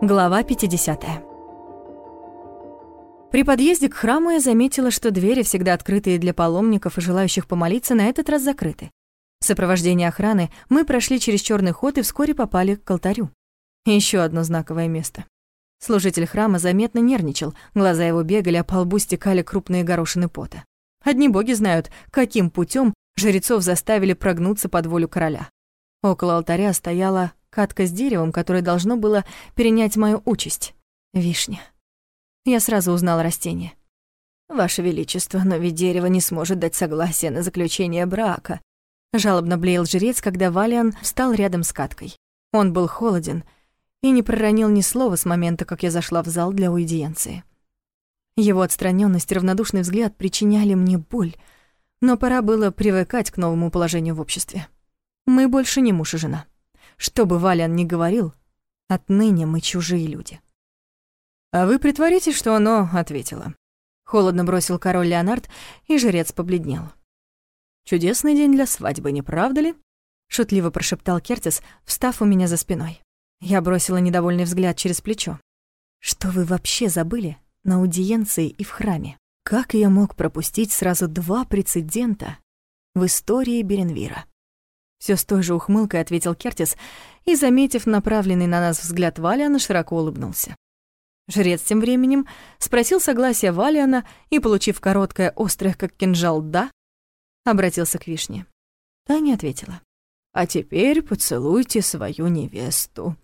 Глава 50. При подъезде к храму я заметила, что двери, всегда открытые для паломников и желающих помолиться, на этот раз закрыты. В сопровождении охраны мы прошли через черный ход и вскоре попали к алтарю. Еще одно знаковое место. Служитель храма заметно нервничал, глаза его бегали, а по лбу стекали крупные горошины пота. Одни боги знают, каким путем жрецов заставили прогнуться под волю короля. Около алтаря стояла катка с деревом, которое должно было перенять мою участь. Вишня. Я сразу узнала растение. «Ваше Величество, но ведь дерево не сможет дать согласие на заключение брака», жалобно блеял жрец, когда Валиан встал рядом с каткой. Он был холоден и не проронил ни слова с момента, как я зашла в зал для аудиенции. Его отстраненность и равнодушный взгляд причиняли мне боль, но пора было привыкать к новому положению в обществе. Мы больше не муж и жена. Что бы Валян ни говорил, отныне мы чужие люди. «А вы притворитесь, что оно ответило». Холодно бросил король Леонард, и жрец побледнел. «Чудесный день для свадьбы, не правда ли?» Шутливо прошептал Кертис, встав у меня за спиной. Я бросила недовольный взгляд через плечо. «Что вы вообще забыли на аудиенции и в храме? Как я мог пропустить сразу два прецедента в истории Беренвира?» Все с той же ухмылкой ответил Кертис и, заметив направленный на нас взгляд Валиана, широко улыбнулся. Жрец тем временем спросил согласия Валиана и, получив короткое, острое, как кинжал «да», обратился к Вишне. Та не ответила. «А теперь поцелуйте свою невесту».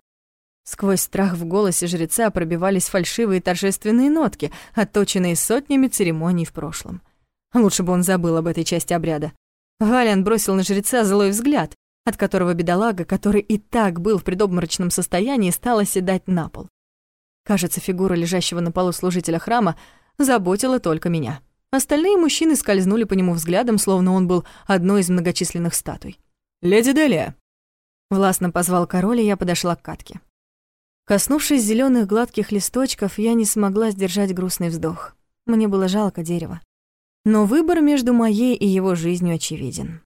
Сквозь страх в голосе жреца пробивались фальшивые торжественные нотки, отточенные сотнями церемоний в прошлом. Лучше бы он забыл об этой части обряда. Валиан бросил на жреца злой взгляд, от которого бедолага, который и так был в предобморочном состоянии, стал оседать на пол. Кажется, фигура лежащего на полу служителя храма заботила только меня. Остальные мужчины скользнули по нему взглядом, словно он был одной из многочисленных статуй. «Леди Делия!» Властно позвал король, и я подошла к катке. Коснувшись зеленых гладких листочков, я не смогла сдержать грустный вздох. Мне было жалко дерева. Но выбор между моей и его жизнью очевиден.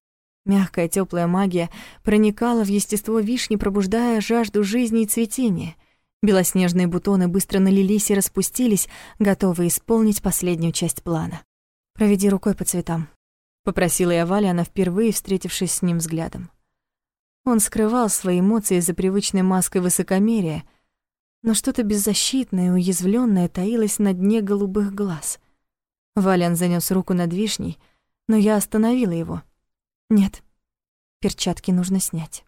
Мягкая теплая магия проникала в естество вишни, пробуждая жажду жизни и цветения. Белоснежные бутоны быстро налились и распустились, готовые исполнить последнюю часть плана. «Проведи рукой по цветам», — попросила я Валяна, впервые встретившись с ним взглядом. Он скрывал свои эмоции за привычной маской высокомерия, но что-то беззащитное и уязвлённое таилось на дне голубых глаз — Валян занёс руку над вишней, но я остановила его. Нет, перчатки нужно снять.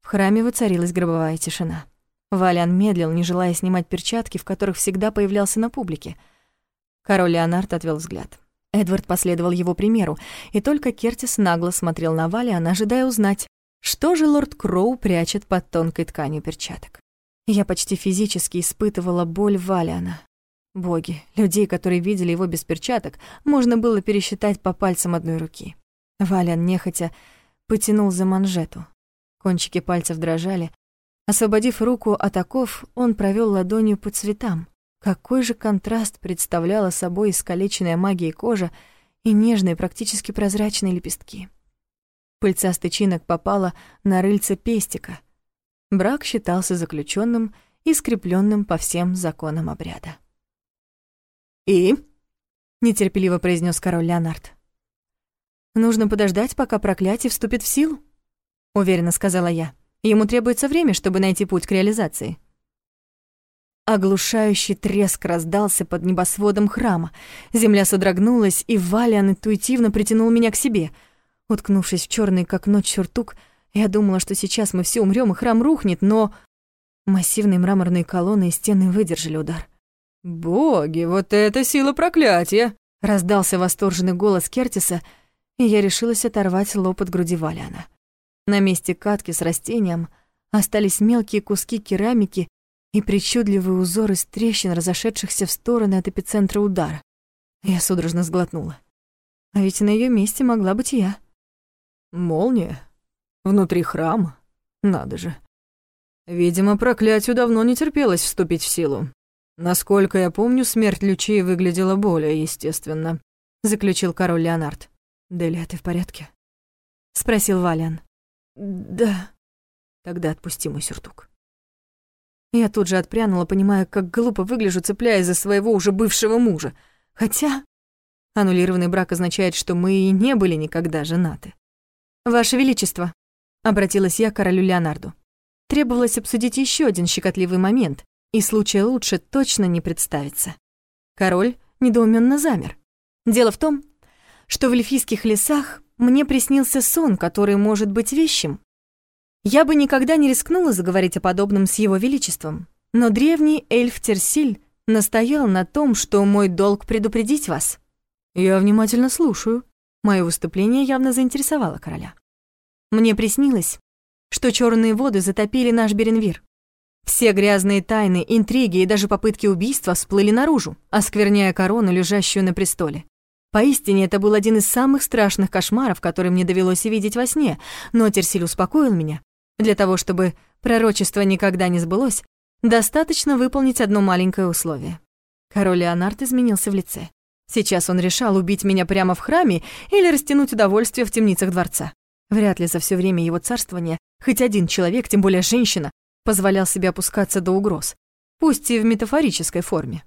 В храме воцарилась гробовая тишина. Валян медлил, не желая снимать перчатки, в которых всегда появлялся на публике. Король Леонард отвел взгляд. Эдвард последовал его примеру, и только Кертис нагло смотрел на Валиана, ожидая узнать, что же лорд Кроу прячет под тонкой тканью перчаток. Я почти физически испытывала боль Валиана, Боги, людей, которые видели его без перчаток, можно было пересчитать по пальцам одной руки. Валян нехотя потянул за манжету. Кончики пальцев дрожали. Освободив руку от оков, он провел ладонью по цветам. Какой же контраст представляла собой искалеченная магией кожа и нежные, практически прозрачные лепестки. Пыльца стычинок попала на рыльце пестика. Брак считался заключенным и скрепленным по всем законам обряда. «И?» — нетерпеливо произнес король Леонард. «Нужно подождать, пока проклятие вступит в силу», — уверенно сказала я. «Ему требуется время, чтобы найти путь к реализации». Оглушающий треск раздался под небосводом храма. Земля содрогнулась, и Валиан интуитивно притянул меня к себе. Уткнувшись в черный, как ночь, сюртук, я думала, что сейчас мы все умрем и храм рухнет, но... Массивные мраморные колонны и стены выдержали удар. «Боги, вот это сила проклятия!» Раздался восторженный голос Кертиса, и я решилась оторвать лоб от груди Валяна. На месте катки с растением остались мелкие куски керамики и причудливые узоры из трещин, разошедшихся в стороны от эпицентра удара. Я судорожно сглотнула. А ведь на ее месте могла быть я. Молния? Внутри храма? Надо же. Видимо, проклятию давно не терпелось вступить в силу. «Насколько я помню, смерть Лючии выглядела более естественно», — заключил король Леонард. «Делия, ты в порядке?» — спросил Валиан. «Да», Тогда отпусти мой сюртук. Я тут же отпрянула, понимая, как глупо выгляжу, цепляясь за своего уже бывшего мужа. Хотя аннулированный брак означает, что мы и не были никогда женаты. «Ваше Величество», — обратилась я к королю Леонарду. Требовалось обсудить еще один щекотливый момент, и случая лучше точно не представится. Король недоуменно замер. Дело в том, что в эльфийских лесах мне приснился сон, который может быть вещим. Я бы никогда не рискнула заговорить о подобном с его величеством, но древний эльф Терсиль настоял на том, что мой долг предупредить вас. Я внимательно слушаю. Мое выступление явно заинтересовало короля. Мне приснилось, что черные воды затопили наш Беренвир. Все грязные тайны, интриги и даже попытки убийства всплыли наружу, оскверняя корону, лежащую на престоле. Поистине, это был один из самых страшных кошмаров, которые мне довелось видеть во сне, но Терсиль успокоил меня. Для того, чтобы пророчество никогда не сбылось, достаточно выполнить одно маленькое условие. Король Леонард изменился в лице. Сейчас он решал убить меня прямо в храме или растянуть удовольствие в темницах дворца. Вряд ли за все время его царствования хоть один человек, тем более женщина, позволял себе опускаться до угроз, пусть и в метафорической форме.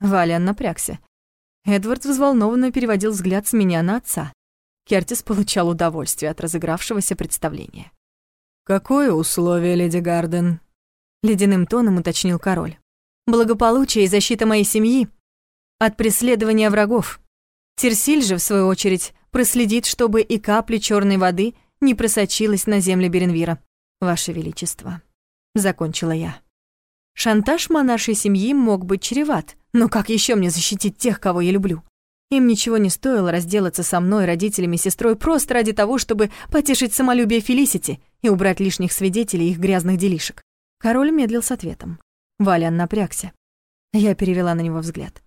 Валиан напрягся. Эдвард взволнованно переводил взгляд с меня на отца. Кертис получал удовольствие от разыгравшегося представления. «Какое условие, леди Гарден?» Ледяным тоном уточнил король. «Благополучие и защита моей семьи от преследования врагов. Терсиль же, в свою очередь, проследит, чтобы и капли черной воды не просочилась на землю Беренвира. Ваше Величество» закончила я. Шантаж монаршей семьи мог быть чреват, но как еще мне защитить тех, кого я люблю? Им ничего не стоило разделаться со мной, родителями, сестрой просто ради того, чтобы потешить самолюбие Фелисити и убрать лишних свидетелей их грязных делишек. Король медлил с ответом. Валян напрягся. Я перевела на него взгляд.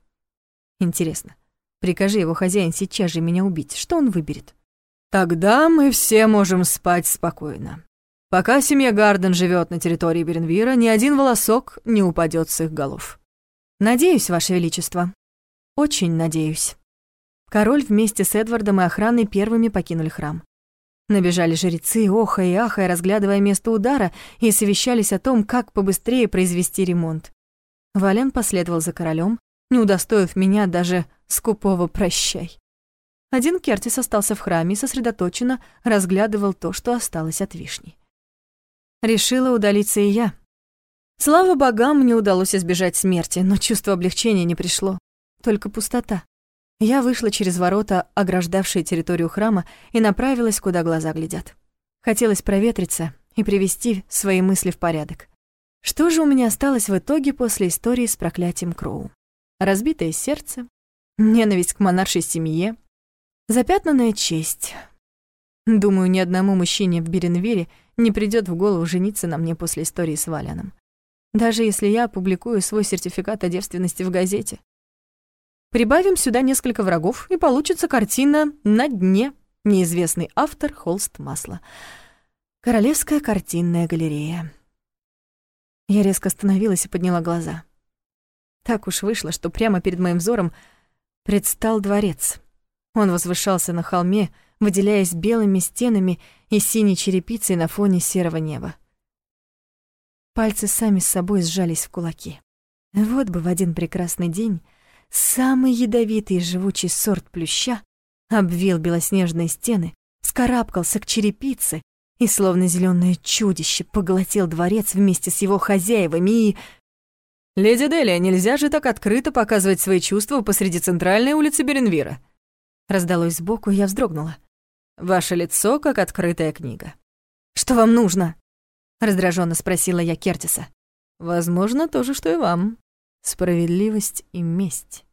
Интересно, прикажи его хозяин сейчас же меня убить, что он выберет? Тогда мы все можем спать спокойно. Пока семья Гарден живет на территории Беренвира, ни один волосок не упадет с их голов. Надеюсь, Ваше Величество. Очень надеюсь. Король вместе с Эдвардом и охраной первыми покинули храм. Набежали жрецы, охая и ахая, разглядывая место удара, и совещались о том, как побыстрее произвести ремонт. Вален последовал за королем, не удостоив меня даже скупого «прощай». Один Кертис остался в храме и сосредоточенно разглядывал то, что осталось от вишни. Решила удалиться и я. Слава богам, мне удалось избежать смерти, но чувство облегчения не пришло. Только пустота. Я вышла через ворота, ограждавшие территорию храма, и направилась, куда глаза глядят. Хотелось проветриться и привести свои мысли в порядок. Что же у меня осталось в итоге после истории с проклятием Кроу? Разбитое сердце, ненависть к монаршей семье, запятнанная честь. Думаю, ни одному мужчине в Беренвире не придёт в голову жениться на мне после истории с Валяном. Даже если я опубликую свой сертификат о девственности в газете. Прибавим сюда несколько врагов, и получится картина «На дне. Неизвестный автор. Холст масла». Королевская картинная галерея. Я резко остановилась и подняла глаза. Так уж вышло, что прямо перед моим взором предстал дворец. Он возвышался на холме, выделяясь белыми стенами и синей черепицей на фоне серого неба. Пальцы сами с собой сжались в кулаки. Вот бы в один прекрасный день самый ядовитый и живучий сорт плюща обвил белоснежные стены, скарабкался к черепице и, словно зеленое чудище, поглотил дворец вместе с его хозяевами и... «Леди Делия, нельзя же так открыто показывать свои чувства посреди центральной улицы Беренвира!» Раздалось сбоку, и я вздрогнула. Ваше лицо как открытая книга. Что вам нужно? раздраженно спросила я Кертиса. Возможно, то же, что и вам. Справедливость и месть.